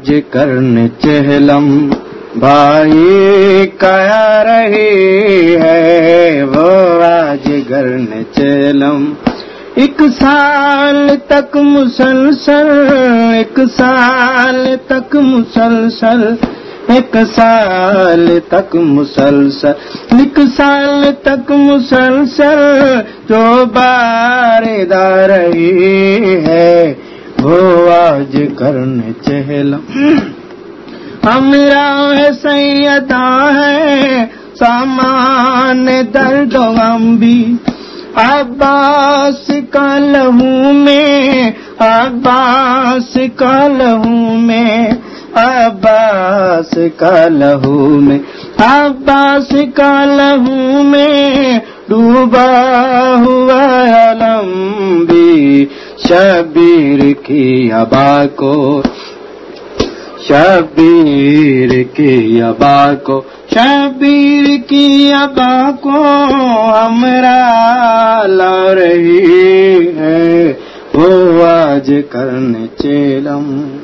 آج کرن چہلم، بھائی کیا رہی ہے وہ آج گرن چہلم۔ ایک سال تک مسلسل، ایک سال تک مسلسل، ایک سال تک مسلسل، ایک سال تک مسلسل جو باردہ رہی ہے۔ وہ آج کرنے چہلم ہمرا سیدا ہے سامان درد غم بھی۔ عباس کا لہو میں، عباس کا لہو میں، عباس کا لہو میں۔ عباس کا لہو میں ڈوبا ہوا شبیر کی ابا کو، شبیر کی ابا کو، شبیر کی ابا کو ہمرا لا رہی ہے۔ وہ آج کرنے چیلم۔